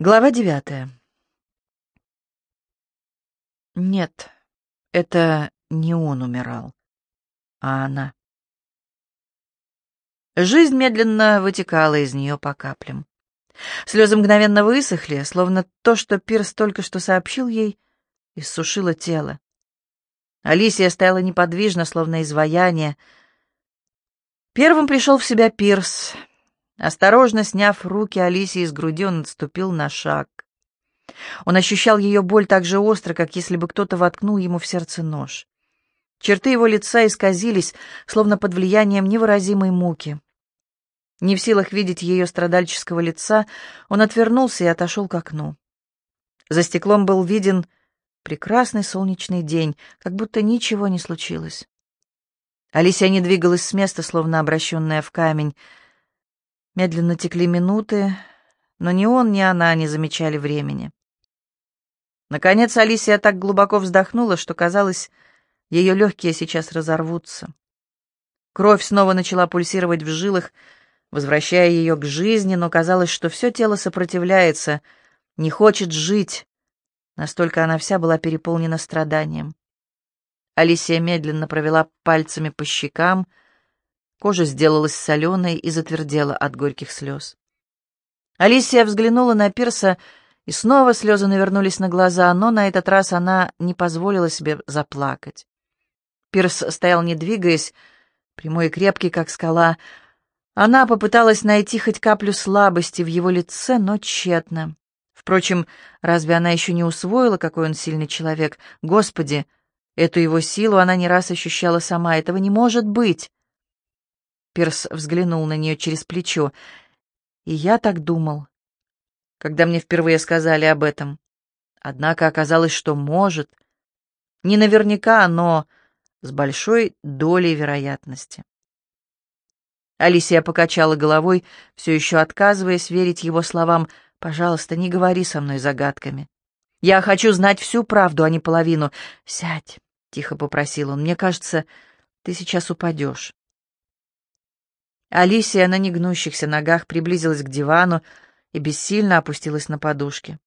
Глава девятая. Нет, это не он умирал, а она. Жизнь медленно вытекала из нее по каплям. Слезы мгновенно высохли, словно то, что Пирс только что сообщил ей, иссушило тело. Алисия стояла неподвижно, словно изваяние. Первым пришел в себя Пирс — Осторожно сняв руки Алисии с груди, он отступил на шаг. Он ощущал ее боль так же остро, как если бы кто-то воткнул ему в сердце нож. Черты его лица исказились, словно под влиянием невыразимой муки. Не в силах видеть ее страдальческого лица, он отвернулся и отошел к окну. За стеклом был виден прекрасный солнечный день, как будто ничего не случилось. Алисия не двигалась с места, словно обращенная в камень. Медленно текли минуты, но ни он, ни она не замечали времени. Наконец Алисия так глубоко вздохнула, что, казалось, ее легкие сейчас разорвутся. Кровь снова начала пульсировать в жилах, возвращая ее к жизни, но казалось, что все тело сопротивляется, не хочет жить. Настолько она вся была переполнена страданием. Алисия медленно провела пальцами по щекам, Кожа сделалась соленой и затвердела от горьких слез. Алисия взглянула на Пирса, и снова слезы навернулись на глаза, но на этот раз она не позволила себе заплакать. Пирс стоял, не двигаясь, прямой и крепкий, как скала. Она попыталась найти хоть каплю слабости в его лице, но тщетно. Впрочем, разве она еще не усвоила, какой он сильный человек? Господи, эту его силу она не раз ощущала сама. Этого не может быть. Пирс взглянул на нее через плечо. И я так думал, когда мне впервые сказали об этом. Однако оказалось, что может. Не наверняка, но с большой долей вероятности. Алисия покачала головой, все еще отказываясь верить его словам. «Пожалуйста, не говори со мной загадками. Я хочу знать всю правду, а не половину. Сядь», — тихо попросил он. «Мне кажется, ты сейчас упадешь». Алисия на негнущихся ногах приблизилась к дивану и бессильно опустилась на подушки.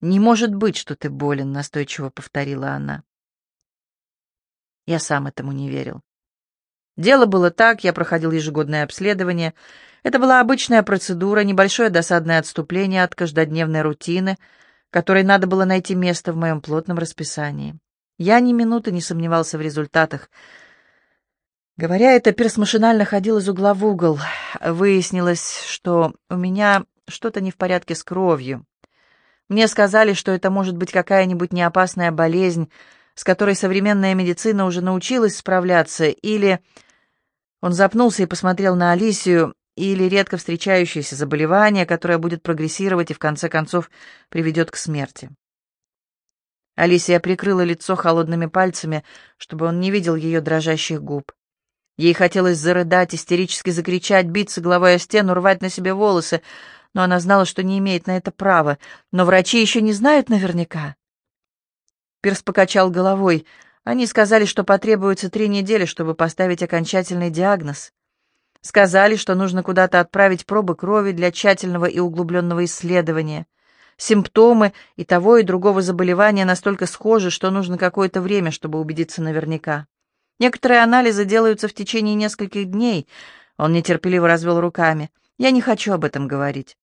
«Не может быть, что ты болен», — настойчиво повторила она. Я сам этому не верил. Дело было так, я проходил ежегодное обследование. Это была обычная процедура, небольшое досадное отступление от каждодневной рутины, которой надо было найти место в моем плотном расписании. Я ни минуты не сомневался в результатах — Говоря это, Пирс машинально ходил из угла в угол. Выяснилось, что у меня что-то не в порядке с кровью. Мне сказали, что это может быть какая-нибудь неопасная болезнь, с которой современная медицина уже научилась справляться, или... Он запнулся и посмотрел на Алисию, или редко встречающееся заболевание, которое будет прогрессировать и в конце концов приведет к смерти. Алисия прикрыла лицо холодными пальцами, чтобы он не видел ее дрожащих губ. Ей хотелось зарыдать, истерически закричать, биться головой о стену, рвать на себе волосы, но она знала, что не имеет на это права. Но врачи еще не знают наверняка. Пирс покачал головой. Они сказали, что потребуется три недели, чтобы поставить окончательный диагноз. Сказали, что нужно куда-то отправить пробы крови для тщательного и углубленного исследования. Симптомы и того, и другого заболевания настолько схожи, что нужно какое-то время, чтобы убедиться наверняка. Некоторые анализы делаются в течение нескольких дней. Он нетерпеливо развел руками. Я не хочу об этом говорить.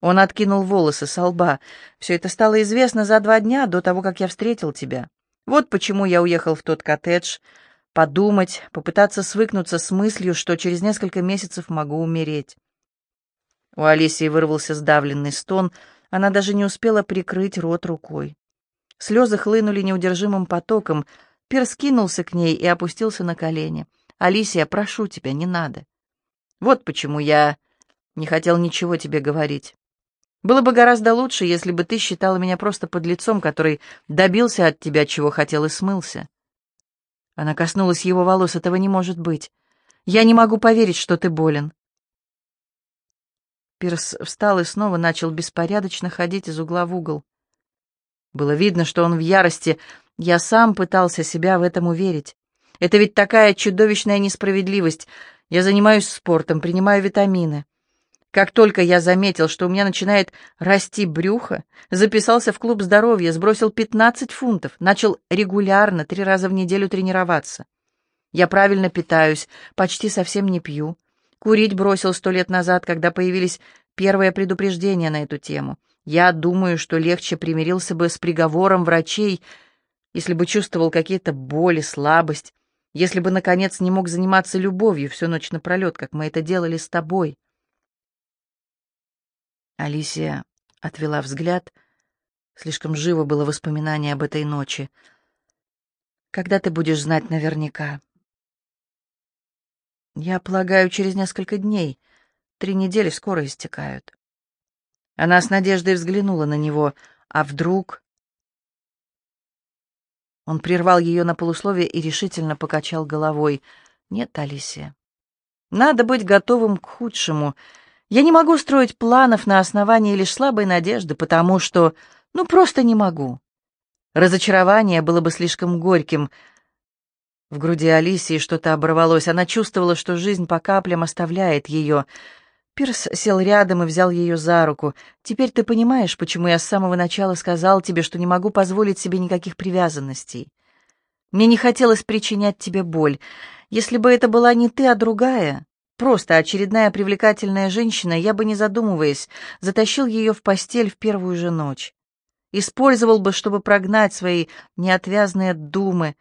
Он откинул волосы со лба. Все это стало известно за два дня до того, как я встретил тебя. Вот почему я уехал в тот коттедж. Подумать, попытаться свыкнуться с мыслью, что через несколько месяцев могу умереть. У Алисии вырвался сдавленный стон. Она даже не успела прикрыть рот рукой. Слезы хлынули неудержимым потоком — Пирс кинулся к ней и опустился на колени. «Алисия, прошу тебя, не надо. Вот почему я не хотел ничего тебе говорить. Было бы гораздо лучше, если бы ты считала меня просто подлецом, который добился от тебя, чего хотел, и смылся». Она коснулась его волос. «Этого не может быть. Я не могу поверить, что ты болен». Пирс встал и снова начал беспорядочно ходить из угла в угол. Было видно, что он в ярости, я сам пытался себя в этом уверить. Это ведь такая чудовищная несправедливость. Я занимаюсь спортом, принимаю витамины. Как только я заметил, что у меня начинает расти брюхо, записался в клуб здоровья, сбросил 15 фунтов, начал регулярно, три раза в неделю тренироваться. Я правильно питаюсь, почти совсем не пью. Курить бросил сто лет назад, когда появились первые предупреждения на эту тему. Я думаю, что легче примирился бы с приговором врачей, если бы чувствовал какие-то боли, слабость, если бы, наконец, не мог заниматься любовью всю ночь напролет, как мы это делали с тобой. Алисия отвела взгляд. Слишком живо было воспоминание об этой ночи. «Когда ты будешь знать наверняка?» «Я полагаю, через несколько дней. Три недели скоро истекают». Она с надеждой взглянула на него. «А вдруг...» Он прервал ее на полусловие и решительно покачал головой. «Нет, Алисия, надо быть готовым к худшему. Я не могу строить планов на основании лишь слабой надежды, потому что, ну, просто не могу. Разочарование было бы слишком горьким. В груди Алисии что-то оборвалось. Она чувствовала, что жизнь по каплям оставляет ее. Пирс сел рядом и взял ее за руку. «Теперь ты понимаешь, почему я с самого начала сказал тебе, что не могу позволить себе никаких привязанностей. Мне не хотелось причинять тебе боль. Если бы это была не ты, а другая, Просто очередная привлекательная женщина, я бы, не задумываясь, затащил ее в постель в первую же ночь. Использовал бы, чтобы прогнать свои неотвязные думы,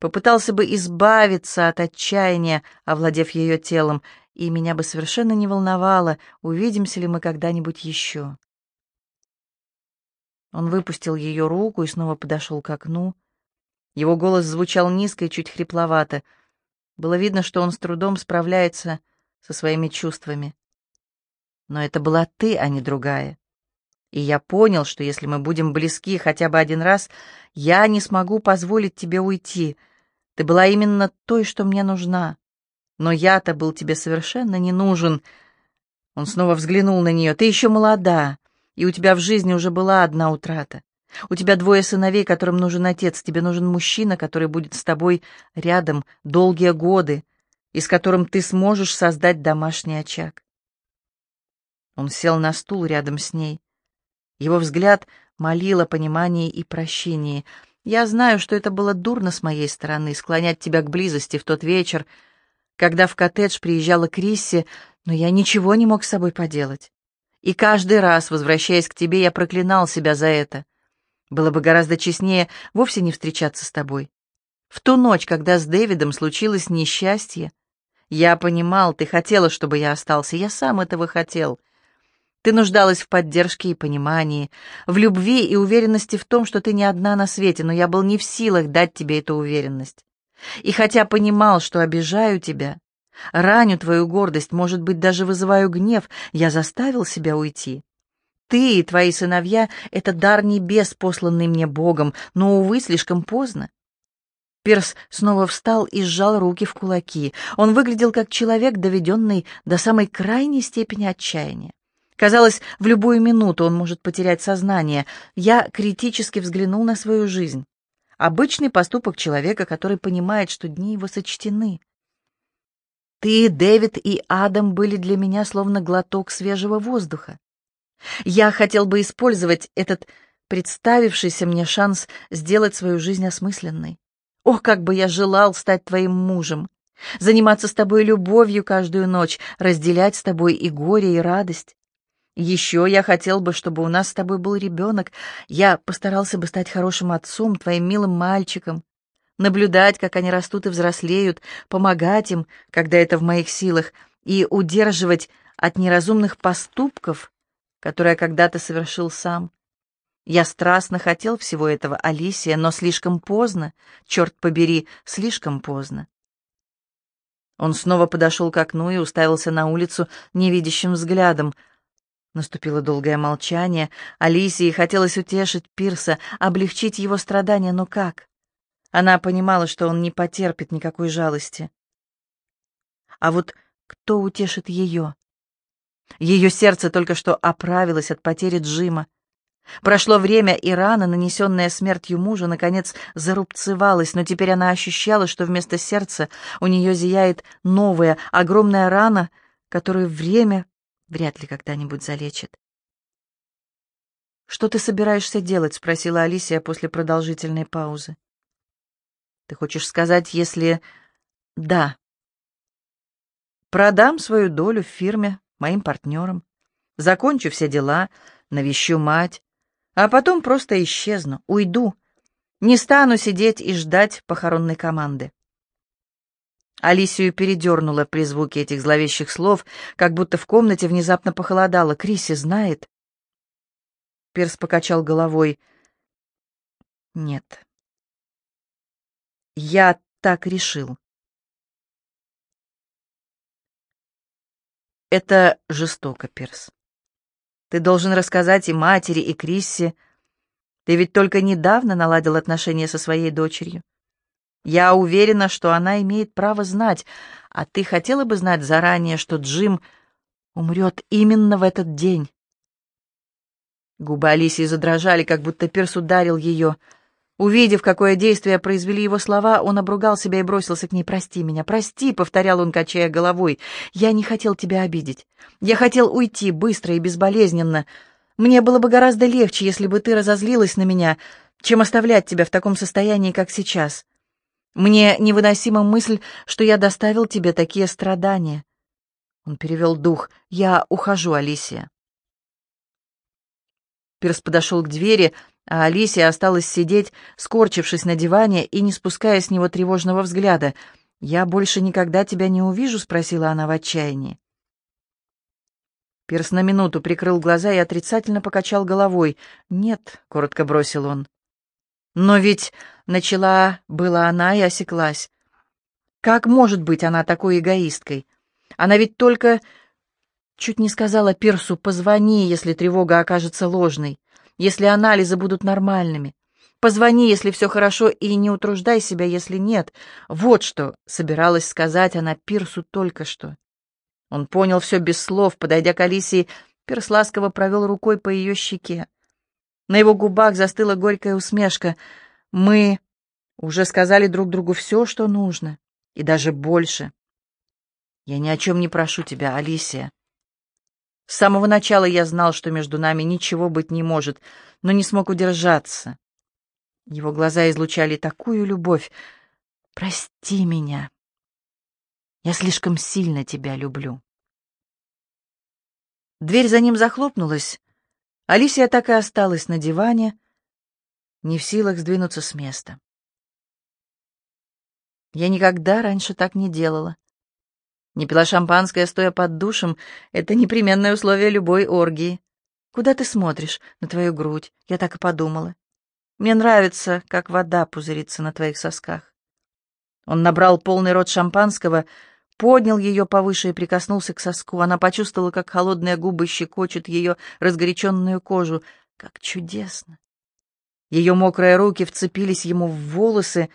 попытался бы избавиться от отчаяния, овладев ее телом, и меня бы совершенно не волновало, увидимся ли мы когда-нибудь еще. Он выпустил ее руку и снова подошел к окну. Его голос звучал низко и чуть хрипловато. Было видно, что он с трудом справляется со своими чувствами. Но это была ты, а не другая. И я понял, что если мы будем близки хотя бы один раз, я не смогу позволить тебе уйти. Ты была именно той, что мне нужна. Но я-то был тебе совершенно не нужен. Он снова взглянул на нее. Ты еще молода, и у тебя в жизни уже была одна утрата. У тебя двое сыновей, которым нужен отец. Тебе нужен мужчина, который будет с тобой рядом долгие годы, и с которым ты сможешь создать домашний очаг. Он сел на стул рядом с ней. Его взгляд молил о понимании и прощении. «Я знаю, что это было дурно с моей стороны, склонять тебя к близости в тот вечер, когда в коттедж приезжала Крисси, но я ничего не мог с собой поделать. И каждый раз, возвращаясь к тебе, я проклинал себя за это. Было бы гораздо честнее вовсе не встречаться с тобой. В ту ночь, когда с Дэвидом случилось несчастье, я понимал, ты хотела, чтобы я остался, я сам этого хотел. Ты нуждалась в поддержке и понимании, в любви и уверенности в том, что ты не одна на свете, но я был не в силах дать тебе эту уверенность. И хотя понимал, что обижаю тебя, раню твою гордость, может быть, даже вызываю гнев, я заставил себя уйти. Ты и твои сыновья — это дар небес, посланный мне Богом, но, увы, слишком поздно. Перс снова встал и сжал руки в кулаки. Он выглядел как человек, доведенный до самой крайней степени отчаяния. Казалось, в любую минуту он может потерять сознание. Я критически взглянул на свою жизнь. Обычный поступок человека, который понимает, что дни его сочтены. Ты, Дэвид и Адам были для меня словно глоток свежего воздуха. Я хотел бы использовать этот представившийся мне шанс сделать свою жизнь осмысленной. Ох, как бы я желал стать твоим мужем, заниматься с тобой любовью каждую ночь, разделять с тобой и горе, и радость. Еще я хотел бы, чтобы у нас с тобой был ребенок. Я постарался бы стать хорошим отцом, твоим милым мальчиком, наблюдать, как они растут и взрослеют, помогать им, когда это в моих силах, и удерживать от неразумных поступков, которые когда-то совершил сам. Я страстно хотел всего этого, Алисия, но слишком поздно, черт побери, слишком поздно. Он снова подошел к окну и уставился на улицу невидящим взглядом. Наступило долгое молчание. Алисии хотелось утешить Пирса, облегчить его страдания, но как? Она понимала, что он не потерпит никакой жалости. А вот кто утешит ее? Ее сердце только что оправилось от потери Джима. Прошло время, и рана, нанесенная смертью мужа, наконец зарубцевалась, но теперь она ощущала, что вместо сердца у нее зияет новая, огромная рана, которую время вряд ли когда-нибудь залечит. «Что ты собираешься делать?» — спросила Алисия после продолжительной паузы. «Ты хочешь сказать, если...» «Да». «Продам свою долю в фирме моим партнерам, закончу все дела, навещу мать, а потом просто исчезну, уйду, не стану сидеть и ждать похоронной команды». Алисию передернуло при звуке этих зловещих слов, как будто в комнате внезапно похолодало. Криси знает. Перс покачал головой. Нет. Я так решил. Это жестоко, Перс. Ты должен рассказать и матери, и Крисси. Ты ведь только недавно наладил отношения со своей дочерью. Я уверена, что она имеет право знать, а ты хотела бы знать заранее, что Джим умрет именно в этот день. Губы Алисии задрожали, как будто перс ударил ее. Увидев, какое действие произвели его слова, он обругал себя и бросился к ней. «Прости меня, прости», — повторял он, качая головой. «Я не хотел тебя обидеть. Я хотел уйти быстро и безболезненно. Мне было бы гораздо легче, если бы ты разозлилась на меня, чем оставлять тебя в таком состоянии, как сейчас. Мне невыносима мысль, что я доставил тебе такие страдания. Он перевел дух. Я ухожу, Алисия. Пирс подошел к двери, а Алисия осталась сидеть, скорчившись на диване и не спуская с него тревожного взгляда. «Я больше никогда тебя не увижу?» — спросила она в отчаянии. Пирс на минуту прикрыл глаза и отрицательно покачал головой. «Нет», — коротко бросил он. «Но ведь Начала была она и осеклась. Как может быть она такой эгоисткой? Она ведь только... Чуть не сказала Пирсу, позвони, если тревога окажется ложной, если анализы будут нормальными. Позвони, если все хорошо, и не утруждай себя, если нет. Вот что собиралась сказать она Пирсу только что. Он понял все без слов, подойдя к Алисии, Пирс ласково провел рукой по ее щеке. На его губах застыла горькая усмешка — мы уже сказали друг другу все, что нужно, и даже больше. Я ни о чем не прошу тебя, Алисия. С самого начала я знал, что между нами ничего быть не может, но не смог удержаться. Его глаза излучали такую любовь. Прости меня. Я слишком сильно тебя люблю. Дверь за ним захлопнулась. Алисия так и осталась на диване, не в силах сдвинуться с места. Я никогда раньше так не делала. Не пила шампанское, стоя под душем. Это непременное условие любой оргии. Куда ты смотришь? На твою грудь. Я так и подумала. Мне нравится, как вода пузырится на твоих сосках. Он набрал полный рот шампанского, поднял ее повыше и прикоснулся к соску. Она почувствовала, как холодные губы щекочут ее разгоряченную кожу. Как чудесно! Ее мокрые руки вцепились ему в волосы.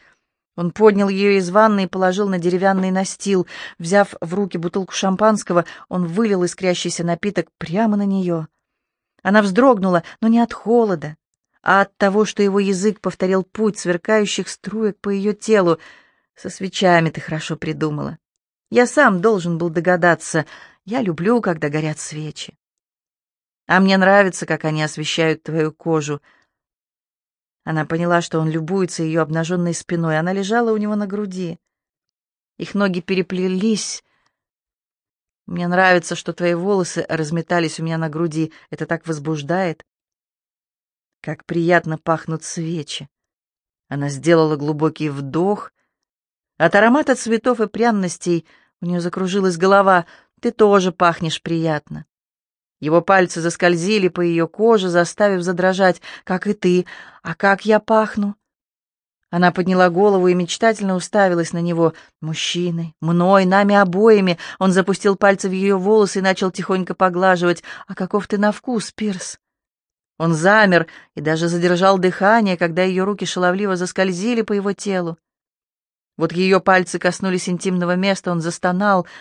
Он поднял ее из ванны и положил на деревянный настил. Взяв в руки бутылку шампанского, он вылил искрящийся напиток прямо на нее. Она вздрогнула, но не от холода, а от того, что его язык повторил путь сверкающих струек по ее телу. «Со свечами ты хорошо придумала. Я сам должен был догадаться. Я люблю, когда горят свечи. А мне нравится, как они освещают твою кожу». Она поняла, что он любуется ее обнаженной спиной. Она лежала у него на груди. Их ноги переплелись. Мне нравится, что твои волосы разметались у меня на груди. Это так возбуждает. Как приятно пахнут свечи. Она сделала глубокий вдох. От аромата цветов и пряностей у нее закружилась голова. Ты тоже пахнешь приятно. Его пальцы заскользили по ее коже, заставив задрожать, как и ты. А как я пахну? Она подняла голову и мечтательно уставилась на него. Мужчиной, мной, нами обоими. Он запустил пальцы в ее волосы и начал тихонько поглаживать. «А каков ты на вкус, Пирс?» Он замер и даже задержал дыхание, когда ее руки шаловливо заскользили по его телу. Вот ее пальцы коснулись интимного места, он застонал —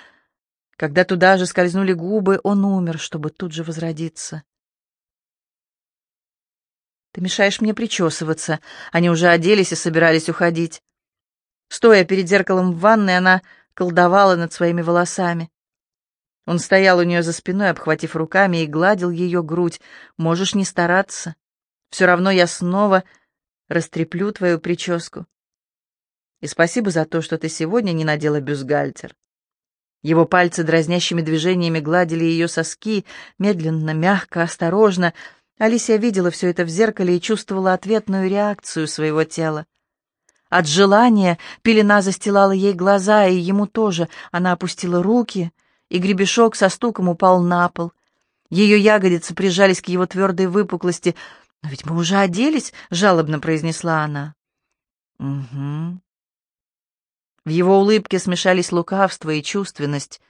когда туда же скользнули губы, он умер, чтобы тут же возродиться. «Ты мешаешь мне причесываться». Они уже оделись и собирались уходить. Стоя перед зеркалом в ванной, она колдовала над своими волосами. Он стоял у нее за спиной, обхватив руками, и гладил ее грудь. «Можешь не стараться. Все равно я снова растреплю твою прическу. И спасибо за то, что ты сегодня не надела бюстгальтер». Его пальцы дразнящими движениями гладили ее соски, медленно, мягко, осторожно. Алисия видела все это в зеркале и чувствовала ответную реакцию своего тела. От желания пелена застилала ей глаза, и ему тоже. Она опустила руки, и гребешок со стуком упал на пол. Ее ягодицы прижались к его твердой выпуклости. «Но ведь мы уже оделись», — жалобно произнесла она. «Угу». В его улыбке смешались лукавство и чувственность.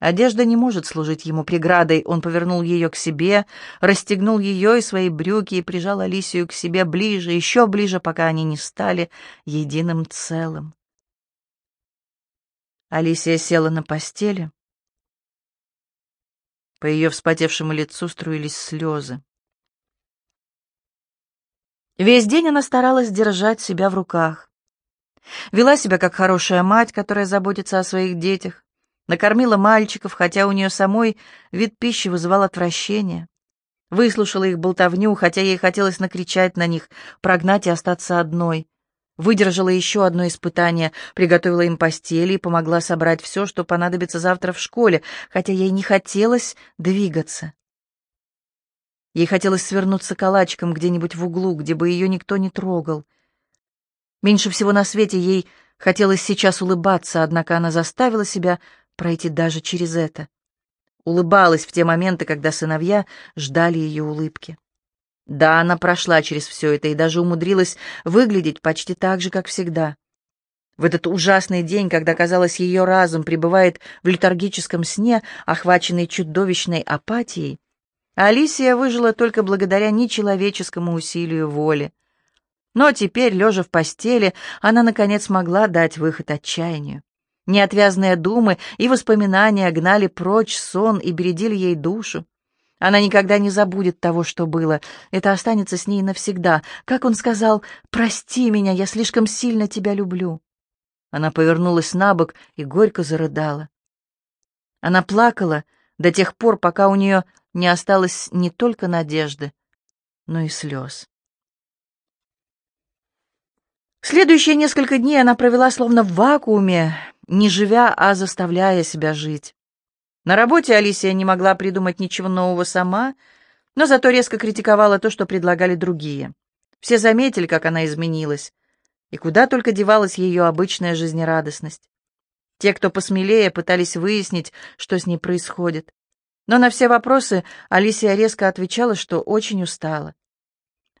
Одежда не может служить ему преградой. Он повернул ее к себе, расстегнул ее и свои брюки и прижал Алисию к себе ближе, еще ближе, пока они не стали единым целым. Алисия села на постели. По ее вспотевшему лицу струились слезы. Весь день она старалась держать себя в руках. Вела себя как хорошая мать, которая заботится о своих детях. Накормила мальчиков, хотя у нее самой вид пищи вызывал отвращение. Выслушала их болтовню, хотя ей хотелось накричать на них, прогнать и остаться одной. Выдержала еще одно испытание, приготовила им постели и помогла собрать все, что понадобится завтра в школе, хотя ей не хотелось двигаться. Ей хотелось свернуться калачиком где-нибудь в углу, где бы ее никто не трогал. Меньше всего на свете ей хотелось сейчас улыбаться, однако она заставила себя пройти даже через это. Улыбалась в те моменты, когда сыновья ждали ее улыбки. Да, она прошла через все это и даже умудрилась выглядеть почти так же, как всегда. В этот ужасный день, когда, казалось, ее разум пребывает в летаргическом сне, охваченный чудовищной апатией, Алисия выжила только благодаря нечеловеческому усилию воли. Но теперь, лежа в постели, она, наконец, могла дать выход отчаянию. Неотвязные думы и воспоминания гнали прочь сон и бередили ей душу. Она никогда не забудет того, что было. Это останется с ней навсегда. Как он сказал, «Прости меня, я слишком сильно тебя люблю». Она повернулась на бок и горько зарыдала. Она плакала до тех пор, пока у нее не осталось не только надежды, но и слез. Следующие несколько дней она провела словно в вакууме, не живя, а заставляя себя жить. На работе Алисия не могла придумать ничего нового сама, но зато резко критиковала то, что предлагали другие. Все заметили, как она изменилась, и куда только девалась ее обычная жизнерадостность. Те, кто посмелее, пытались выяснить, что с ней происходит. Но на все вопросы Алисия резко отвечала, что очень устала.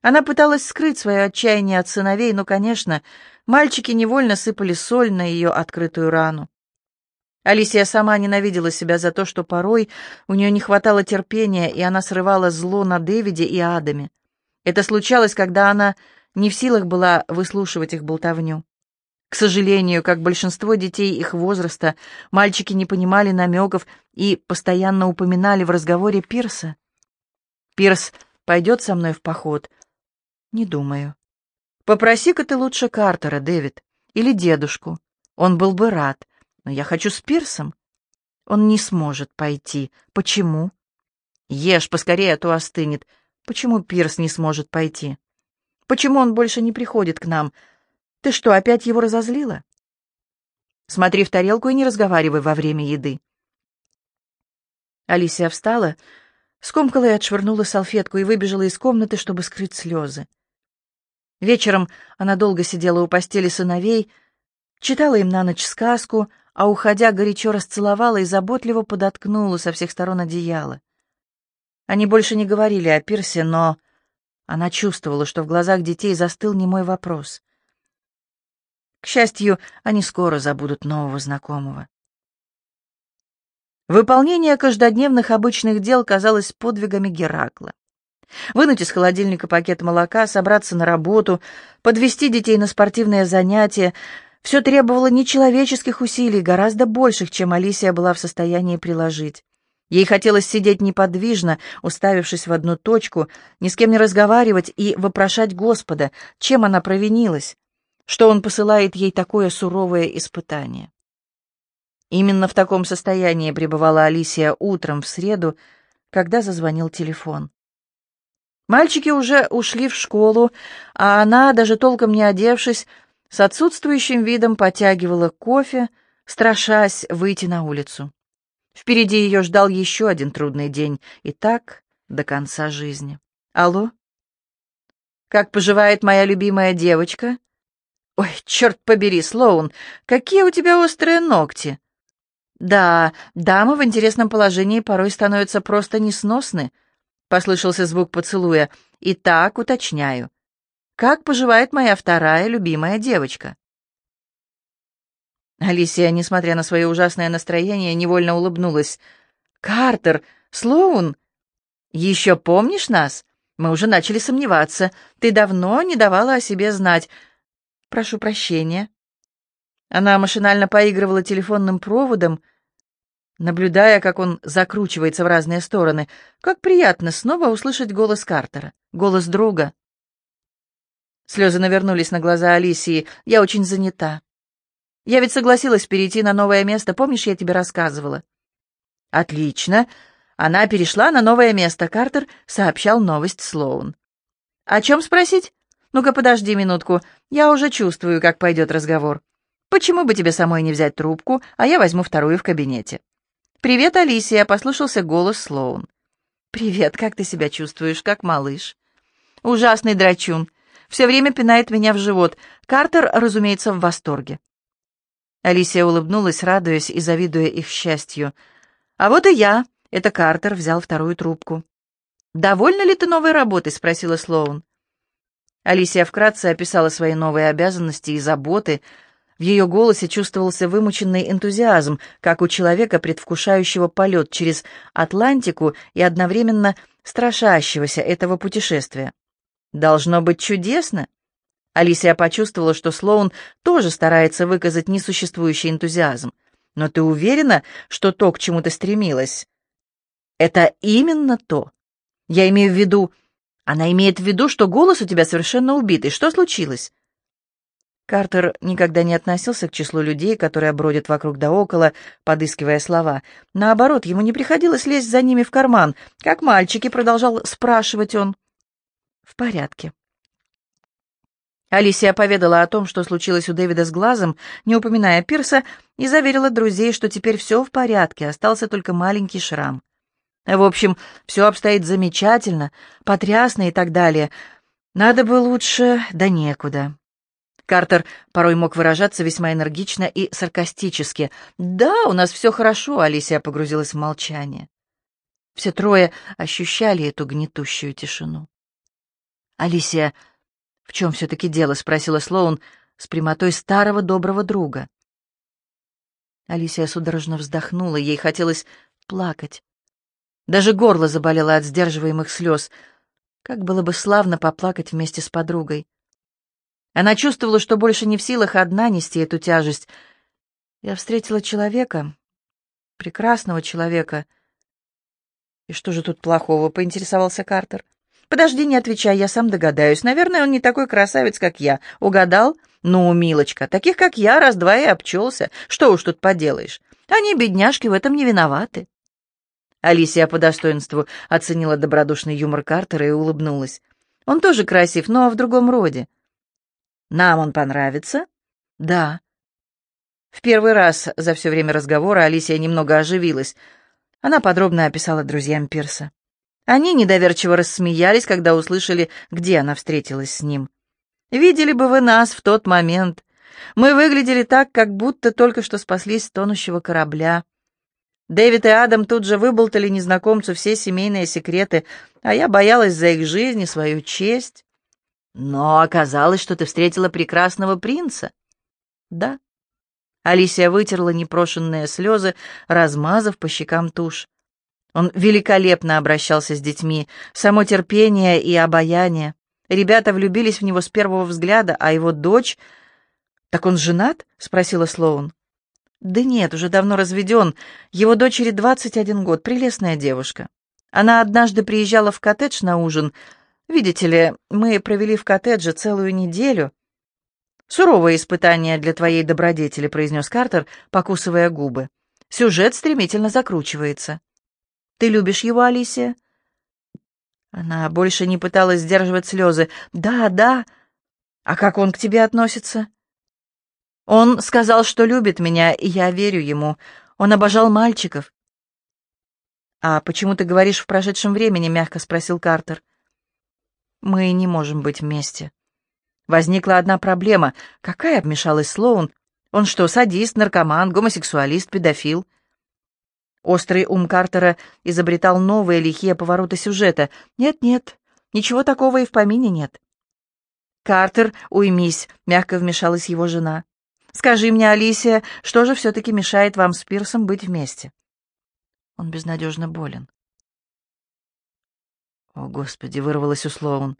Она пыталась скрыть свое отчаяние от сыновей, но, конечно, мальчики невольно сыпали соль на ее открытую рану. Алисия сама ненавидела себя за то, что порой у нее не хватало терпения, и она срывала зло на Дэвиде и Адаме. Это случалось, когда она не в силах была выслушивать их болтовню. К сожалению, как большинство детей их возраста, мальчики не понимали намеков и постоянно упоминали в разговоре Пирса. «Пирс пойдет со мной в поход?» «Не думаю». «Попроси-ка ты лучше Картера, Дэвид, или дедушку. Он был бы рад. Но я хочу с Пирсом. Он не сможет пойти. Почему? Ешь поскорее, а то остынет. Почему Пирс не сможет пойти? Почему он больше не приходит к нам? Ты что, опять его разозлила? Смотри в тарелку и не разговаривай во время еды. Алисия встала, скомкала и отшвырнула салфетку и выбежала из комнаты, чтобы скрыть слезы. Вечером она долго сидела у постели сыновей, читала им на ночь сказку, а, уходя, горячо расцеловала и заботливо подоткнула со всех сторон одеяло. Они больше не говорили о пирсе, но она чувствовала, что в глазах детей застыл немой вопрос. К счастью, они скоро забудут нового знакомого. Выполнение каждодневных обычных дел казалось подвигами Геракла. Вынуть из холодильника пакет молока, собраться на работу, подвести детей на спортивные занятия — все требовало нечеловеческих усилий, гораздо больших, чем Алисия была в состоянии приложить. Ей хотелось сидеть неподвижно, уставившись в одну точку, ни с кем не разговаривать и вопрошать Господа, чем она провинилась, что Он посылает ей такое суровое испытание. Именно в таком состоянии пребывала Алисия утром в среду, когда зазвонил телефон. Мальчики уже ушли в школу, а она, даже толком не одевшись, с отсутствующим видом потягивала кофе, страшась выйти на улицу. Впереди ее ждал еще один трудный день, и так до конца жизни. «Алло? Как поживает моя любимая девочка?» «Ой, черт побери, Слоун, какие у тебя острые ногти!» «Да, дамы в интересном положении порой становятся просто несносны», — послышался звук поцелуя. «Итак, уточняю. Как поживает моя вторая любимая девочка?» Алисия, несмотря на свое ужасное настроение, невольно улыбнулась. «Картер! Слоун! Еще помнишь нас? Мы уже начали сомневаться. Ты давно не давала о себе знать. Прошу прощения». Она машинально поигрывала телефонным проводом, наблюдая, как он закручивается в разные стороны. Как приятно снова услышать голос Картера, голос друга. Слезы навернулись на глаза Алисии. «Я очень занята. Я ведь согласилась перейти на новое место, помнишь, я тебе рассказывала?» «Отлично. Она перешла на новое место», — Картер сообщал новость Слоун. «О чем спросить? Ну-ка, подожди минутку. Я уже чувствую, как пойдет разговор. Почему бы тебе самой не взять трубку, а я возьму вторую в кабинете?» «Привет, Алисия!» — послышался голос Слоун. «Привет, как ты себя чувствуешь, как малыш?» «Ужасный драчун. Все время пинает меня в живот. Картер, разумеется, в восторге». Алисия улыбнулась, радуясь и завидуя их счастью. «А вот и я!» — это Картер взял вторую трубку. «Довольна ли ты новой работой?» — спросила Слоун. Алисия вкратце описала свои новые обязанности и заботы, в ее голосе чувствовался вымученный энтузиазм, как у человека, предвкушающего полет через Атлантику и одновременно страшащегося этого путешествия. «Должно быть чудесно!» Алисия почувствовала, что Слоун тоже старается выказать несуществующий энтузиазм. «Но ты уверена, что то, к чему ты стремилась, это именно то? Я имею в виду...» Она имеет в виду, что голос у тебя совершенно убитый. Что случилось? Картер никогда не относился к числу людей, которые бродят вокруг да около, подыскивая слова. Наоборот, ему не приходилось лезть за ними в карман. Как мальчики, продолжал спрашивать он. «В порядке». Алисия поведала о том, что случилось у Дэвида с глазом, не упоминая Пирса, и заверила друзей, что теперь все в порядке, остался только маленький шрам. В общем, все обстоит замечательно, потрясно и так далее. Надо бы лучше, да некуда. Картер порой мог выражаться весьма энергично и саркастически. «Да, у нас все хорошо», — Алисия погрузилась в молчание. Все трое ощущали эту гнетущую тишину. «Алисия, в чем все-таки дело?» — спросила Слоун с прямотой старого доброго друга. Алисия судорожно вздохнула, ей хотелось плакать. Даже горло заболело от сдерживаемых слез. Как было бы славно поплакать вместе с подругой. Она чувствовала, что больше не в силах одна нести эту тяжесть. Я встретила человека, прекрасного человека. «И что же тут плохого?» — поинтересовался Картер. «Подожди, не отвечай, я сам догадаюсь. Наверное, он не такой красавец, как я. Угадал? Ну, милочка, таких, как я, раз-два и обчелся. Что уж тут поделаешь? Они, бедняжки, в этом не виноваты». Алисия по достоинству оценила добродушный юмор Картера и улыбнулась. «Он тоже красив, но в другом роде. Нам он понравится? Да. В первый раз за все время разговора Алисия немного оживилась. Она подробно описала друзьям Пирса. Они недоверчиво рассмеялись, когда услышали, где она встретилась с ним. «Видели бы вы нас в тот момент. Мы выглядели так, как будто только что спаслись с тонущего корабля. Дэвид и Адам тут же выболтали незнакомцу все семейные секреты, а я боялась за их жизнь и свою честь. Но оказалось, что ты встретила прекрасного принца. Да. Алисия вытерла непрошенные слезы, размазав по щекам тушь. Он великолепно обращался с детьми, само терпение и обаяние. Ребята влюбились в него с первого взгляда, а его дочь... «Так он женат?» — спросила Слоун. «Да нет, уже давно разведен. Его дочери 21 год, прелестная девушка. Она однажды приезжала в коттедж на ужин, Видите ли, мы провели в коттедже целую неделю. Суровое испытание для твоей добродетели, произнес Картер, покусывая губы. Сюжет стремительно закручивается. Ты любишь его, Алисия?» Она больше не пыталась сдерживать слезы. «Да, да. А как он к тебе относится?» «Он сказал, что любит меня, и я верю ему. Он обожал мальчиков». «А почему ты говоришь в прошедшем времени?» — мягко спросил Картер. «Мы не можем быть вместе». Возникла одна проблема. Какая обмешалась Слоун? Он что, садист, наркоман, гомосексуалист, педофил?» Острый ум Картера изобретал новые лихие повороты сюжета. «Нет-нет, ничего такого и в помине нет». «Картер, уймись», — мягко вмешалась его жена. «Скажи мне, Алисия, что же все-таки мешает вам с Пирсом быть вместе?» Он безнадежно болен. «О, Господи!» — вырвалось у Слоун.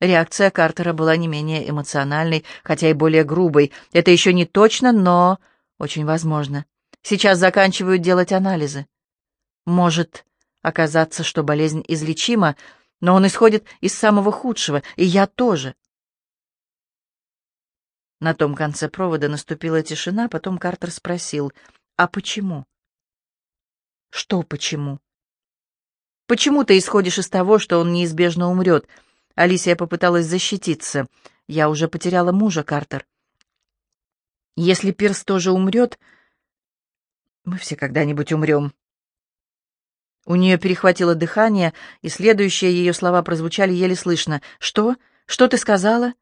Реакция Картера была не менее эмоциональной, хотя и более грубой. Это еще не точно, но очень возможно. Сейчас заканчивают делать анализы. Может оказаться, что болезнь излечима, но он исходит из самого худшего, и я тоже. На том конце провода наступила тишина, потом Картер спросил, «А почему?» «Что почему?» «Почему ты исходишь из того, что он неизбежно умрет?» Алисия попыталась защититься. «Я уже потеряла мужа, Картер. Если Пирс тоже умрет, мы все когда-нибудь умрем». У нее перехватило дыхание, и следующие ее слова прозвучали еле слышно. «Что? Что ты сказала?»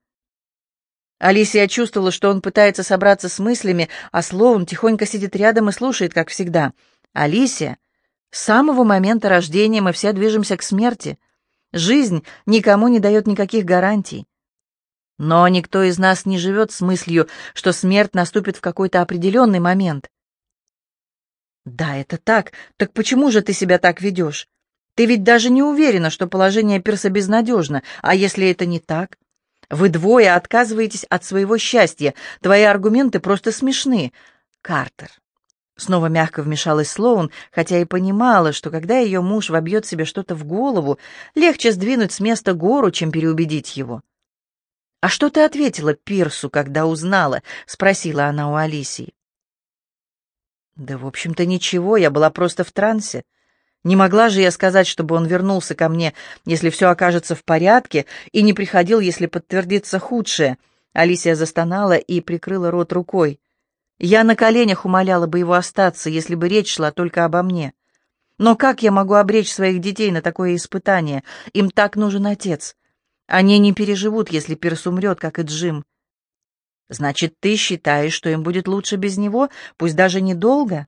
Алисия чувствовала, что он пытается собраться с мыслями, а Слоун тихонько сидит рядом и слушает, как всегда. «Алисия, с самого момента рождения мы все движемся к смерти. Жизнь никому не дает никаких гарантий. Но никто из нас не живет с мыслью, что смерть наступит в какой-то определенный момент. «Да, это так. Так почему же ты себя так ведешь? Ты ведь даже не уверена, что положение Пирса безнадежно. А если это не так? Вы двое отказываетесь от своего счастья. Твои аргументы просто смешны. Картер». Снова мягко вмешалась Слоун, хотя и понимала, что когда ее муж вобьет себе что-то в голову, легче сдвинуть с места гору, чем переубедить его. «А что ты ответила Пирсу, когда узнала?» — спросила она у Алисии. Да, в общем-то, ничего, я была просто в трансе. Не могла же я сказать, чтобы он вернулся ко мне, если все окажется в порядке, и не приходил, если подтвердится худшее. Алисия застонала и прикрыла рот рукой. Я на коленях умоляла бы его остаться, если бы речь шла только обо мне. Но как я могу обречь своих детей на такое испытание? Им так нужен отец. Они не переживут, если Пирс умрет, как и Джим. Значит, ты считаешь, что им будет лучше без него, пусть даже недолго?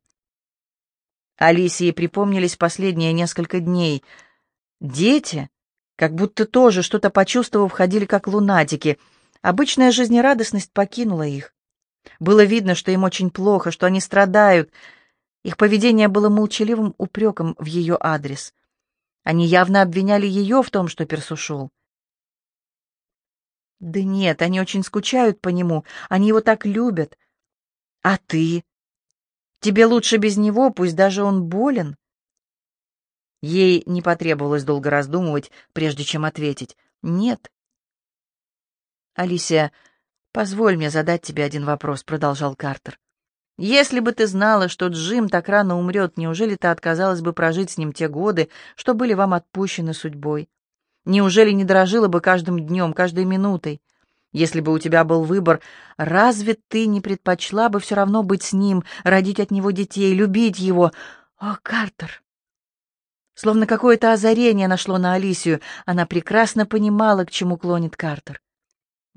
Алисии припомнились последние несколько дней. Дети, как будто тоже что-то почувствовав, ходили как лунатики. Обычная жизнерадостность покинула их. Было видно, что им очень плохо, что они страдают. Их поведение было молчаливым упреком в ее адрес. Они явно обвиняли ее в том, что Перс ушел. Да нет, они очень скучают по нему, они его так любят. А ты? Тебе лучше без него, пусть даже он болен. Ей не потребовалось долго раздумывать, прежде чем ответить «нет». «Алисия, позволь мне задать тебе один вопрос», — продолжал Картер. «Если бы ты знала, что Джим так рано умрет, неужели ты отказалась бы прожить с ним те годы, что были вам отпущены судьбой? Неужели не дорожила бы каждым днем, каждой минутой? Если бы у тебя был выбор, разве ты не предпочла бы все равно быть с ним, родить от него детей, любить его? О, Картер! Словно какое-то озарение нашло на Алисию. Она прекрасно понимала, к чему клонит Картер.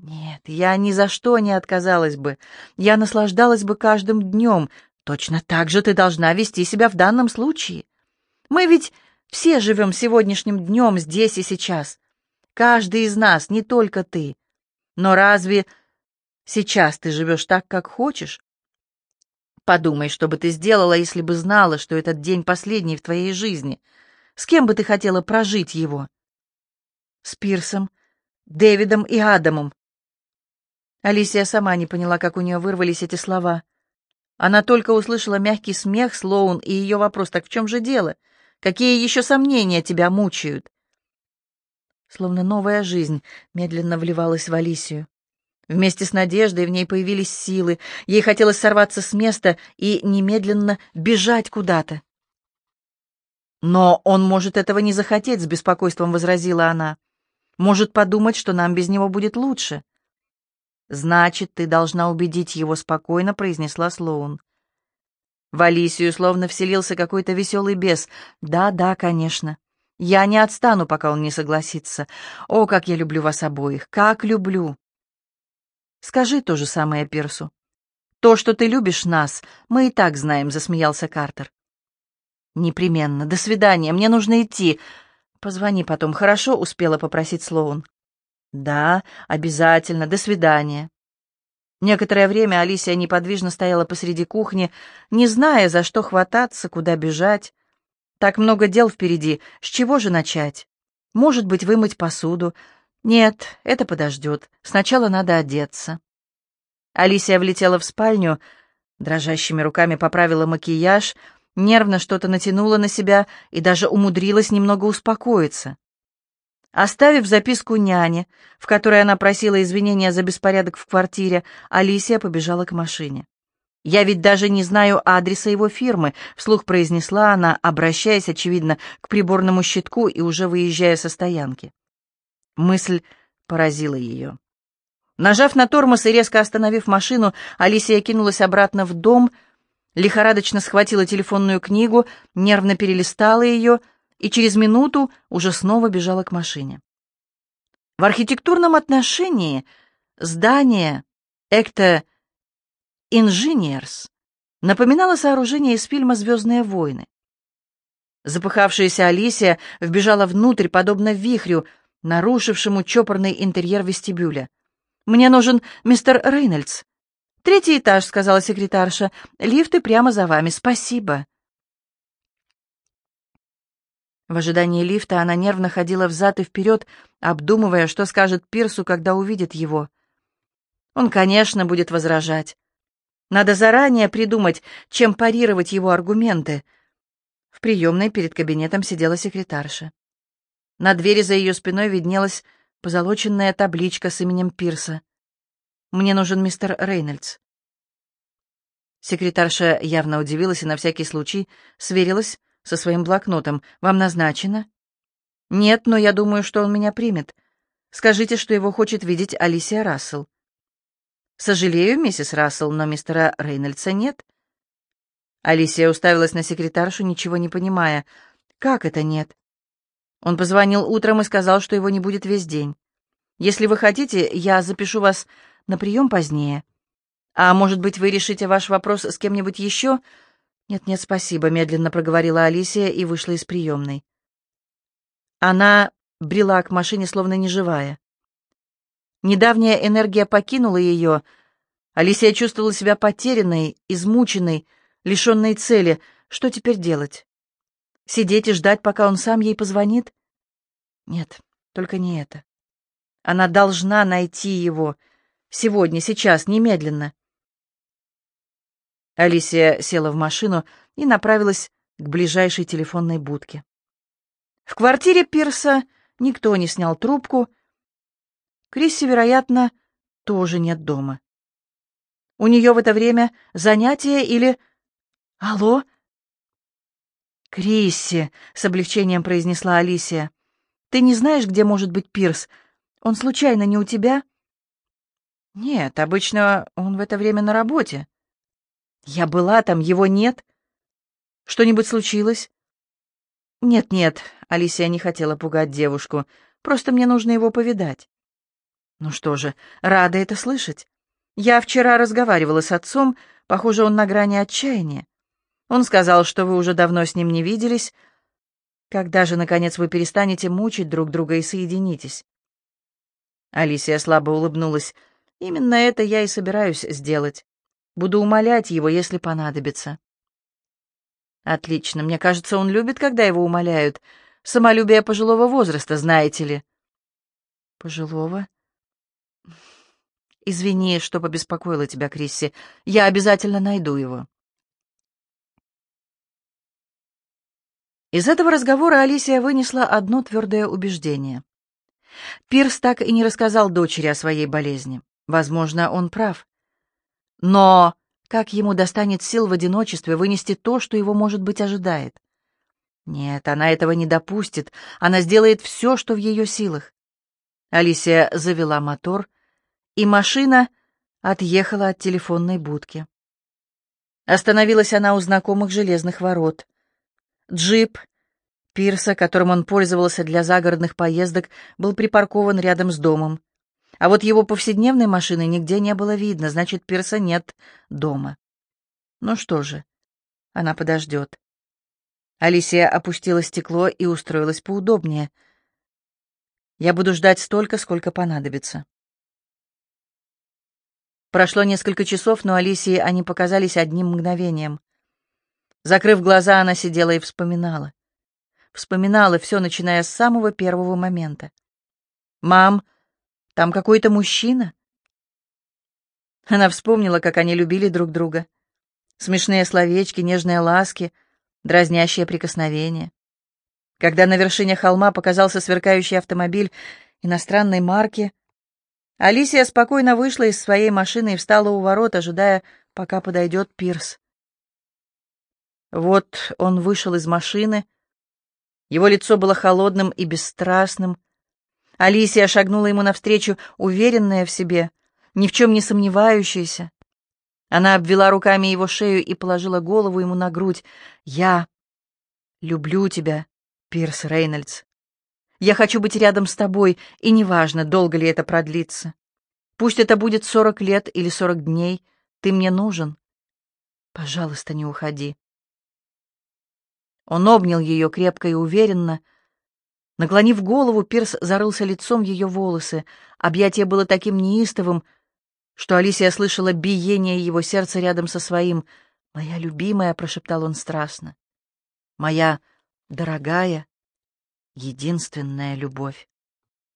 Нет, я ни за что не отказалась бы. Я наслаждалась бы каждым днем. Точно так же ты должна вести себя в данном случае. Мы ведь все живем сегодняшним днем здесь и сейчас. Каждый из нас, не только ты. Но разве сейчас ты живешь так, как хочешь? Подумай, что бы ты сделала, если бы знала, что этот день последний в твоей жизни. С кем бы ты хотела прожить его? С Пирсом, Дэвидом и Адамом. Алисия сама не поняла, как у нее вырвались эти слова. Она только услышала мягкий смех Слоун и ее вопрос, так в чем же дело? — Какие еще сомнения тебя мучают?» Словно новая жизнь медленно вливалась в Алисию. Вместе с надеждой в ней появились силы. Ей хотелось сорваться с места и немедленно бежать куда-то. «Но он может этого не захотеть», — с беспокойством возразила она. «Может подумать, что нам без него будет лучше». «Значит, ты должна убедить его спокойно», — произнесла Слоун. В Алисию словно вселился какой-то веселый бес. «Да, да, конечно. Я не отстану, пока он не согласится. О, как я люблю вас обоих! Как люблю!» «Скажи то же самое Пирсу. То, что ты любишь нас, мы и так знаем», — засмеялся Картер. «Непременно. До свидания. Мне нужно идти. Позвони потом, хорошо?» — успела попросить Слоун. «Да, обязательно. До свидания». Некоторое время Алисия неподвижно стояла посреди кухни, не зная, за что хвататься, куда бежать. Так много дел впереди, с чего же начать? Может быть, вымыть посуду? Нет, это подождет. Сначала надо одеться. Алисия влетела в спальню, дрожащими руками поправила макияж — нервно что-то натянула на себя и даже умудрилась немного успокоиться. Оставив записку няне, в которой она просила извинения за беспорядок в квартире, Алисия побежала к машине. «Я ведь даже не знаю адреса его фирмы», — вслух произнесла она, обращаясь, очевидно, к приборному щитку и уже выезжая со стоянки. Мысль поразила ее. Нажав на тормоз и резко остановив машину, Алисия кинулась обратно в дом — лихорадочно схватила телефонную книгу, нервно перелистала ее и через минуту уже снова бежала к машине. В архитектурном отношении здание Экта Engineers напоминало сооружение из фильма «Звездные войны». Запыхавшаяся Алисия вбежала внутрь, подобно вихрю, нарушившему чопорный интерьер вестибюля. «Мне нужен мистер Рейнольдс», «Третий этаж», — сказала секретарша. «Лифты прямо за вами. Спасибо». В ожидании лифта она нервно ходила взад и вперед, обдумывая, что скажет Пирсу, когда увидит его. Он, конечно, будет возражать. Надо заранее придумать, чем парировать его аргументы. В приемной перед кабинетом сидела секретарша. На двери за ее спиной виднелась позолоченная табличка с именем Пирса. Мне нужен мистер Рейнольдс». Секретарша явно удивилась и на всякий случай сверилась со своим блокнотом. «Вам назначено?» «Нет, но я думаю, что он меня примет. Скажите, что его хочет видеть Алисия Рассел». «Сожалею, миссис Рассел, но мистера Рейнольдса нет». Алисия уставилась на секретаршу, ничего не понимая. «Как это нет?» Он позвонил утром и сказал, что его не будет весь день. «Если вы хотите, я запишу вас на прием позднее. А может быть, вы решите ваш вопрос с кем-нибудь еще? Нет-нет, спасибо, медленно проговорила Алисия и вышла из приемной. Она брела к машине, словно неживая. Недавняя энергия покинула ее. Алисия чувствовала себя потерянной, измученной, лишенной цели. Что теперь делать? Сидеть и ждать, пока он сам ей позвонит? Нет, только не это. Она должна найти его — Сегодня, сейчас, немедленно. Алисия села в машину и направилась к ближайшей телефонной будке. В квартире Пирса никто не снял трубку. Крисси, вероятно, тоже нет дома. У нее в это время занятие или... Алло? «Крисси», — с облегчением произнесла Алисия, — «ты не знаешь, где может быть Пирс? Он случайно не у тебя?» «Нет, обычно он в это время на работе». «Я была там, его нет. Что-нибудь случилось?» «Нет-нет», — Алисия не хотела пугать девушку. «Просто мне нужно его повидать». «Ну что же, рада это слышать. Я вчера разговаривала с отцом, похоже, он на грани отчаяния. Он сказал, что вы уже давно с ним не виделись. Когда же, наконец, вы перестанете мучить друг друга и соединитесь?» Алисия слабо улыбнулась. Именно это я и собираюсь сделать. Буду умолять его, если понадобится. Отлично. Мне кажется, он любит, когда его умоляют. Самолюбие пожилого возраста, знаете ли. Пожилого? Извини, что побеспокоила тебя, Крисси. Я обязательно найду его. Из этого разговора Алисия вынесла одно твердое убеждение. Пирс так и не рассказал дочери о своей болезни. Возможно, он прав. Но как ему достанет сил в одиночестве вынести то, что его, может быть, ожидает? Нет, она этого не допустит. Она сделает все, что в ее силах. Алисия завела мотор, и машина отъехала от телефонной будки. Остановилась она у знакомых железных ворот. Джип Пирса, которым он пользовался для загородных поездок, был припаркован рядом с домом. А вот его повседневной машины нигде не было видно, значит, Пирса нет дома. Ну что же, она подождет. Алисия опустила стекло и устроилась поудобнее. «Я буду ждать столько, сколько понадобится». Прошло несколько часов, но Алисии они показались одним мгновением. Закрыв глаза, она сидела и вспоминала. Вспоминала все, начиная с самого первого момента. «Мам, там какой-то мужчина?» Она вспомнила, как они любили друг друга. Смешные словечки, нежные ласки, дразнящее прикосновение. Когда на вершине холма показался сверкающий автомобиль иностранной марки, Алисия спокойно вышла из своей машины и встала у ворот, ожидая, пока подойдет Пирс. Вот он вышел из машины. Его лицо было холодным и бесстрастным. Алисия шагнула ему навстречу, уверенная в себе, ни в чем не сомневающаяся. Она обвела руками его шею и положила голову ему на грудь. «Я люблю тебя, Пирс Рейнольдс. Я хочу быть рядом с тобой, и неважно, долго ли это продлится. Пусть это будет сорок лет или сорок дней, ты мне нужен. Пожалуйста, не уходи». Он обнял ее крепко и уверенно. Наклонив голову, Пирс зарылся лицом в ее волосы. Объятие было таким неистовым, что Алисия слышала биение его сердца рядом со своим. «Моя любимая», — прошептал он страстно, — «моя дорогая, единственная любовь».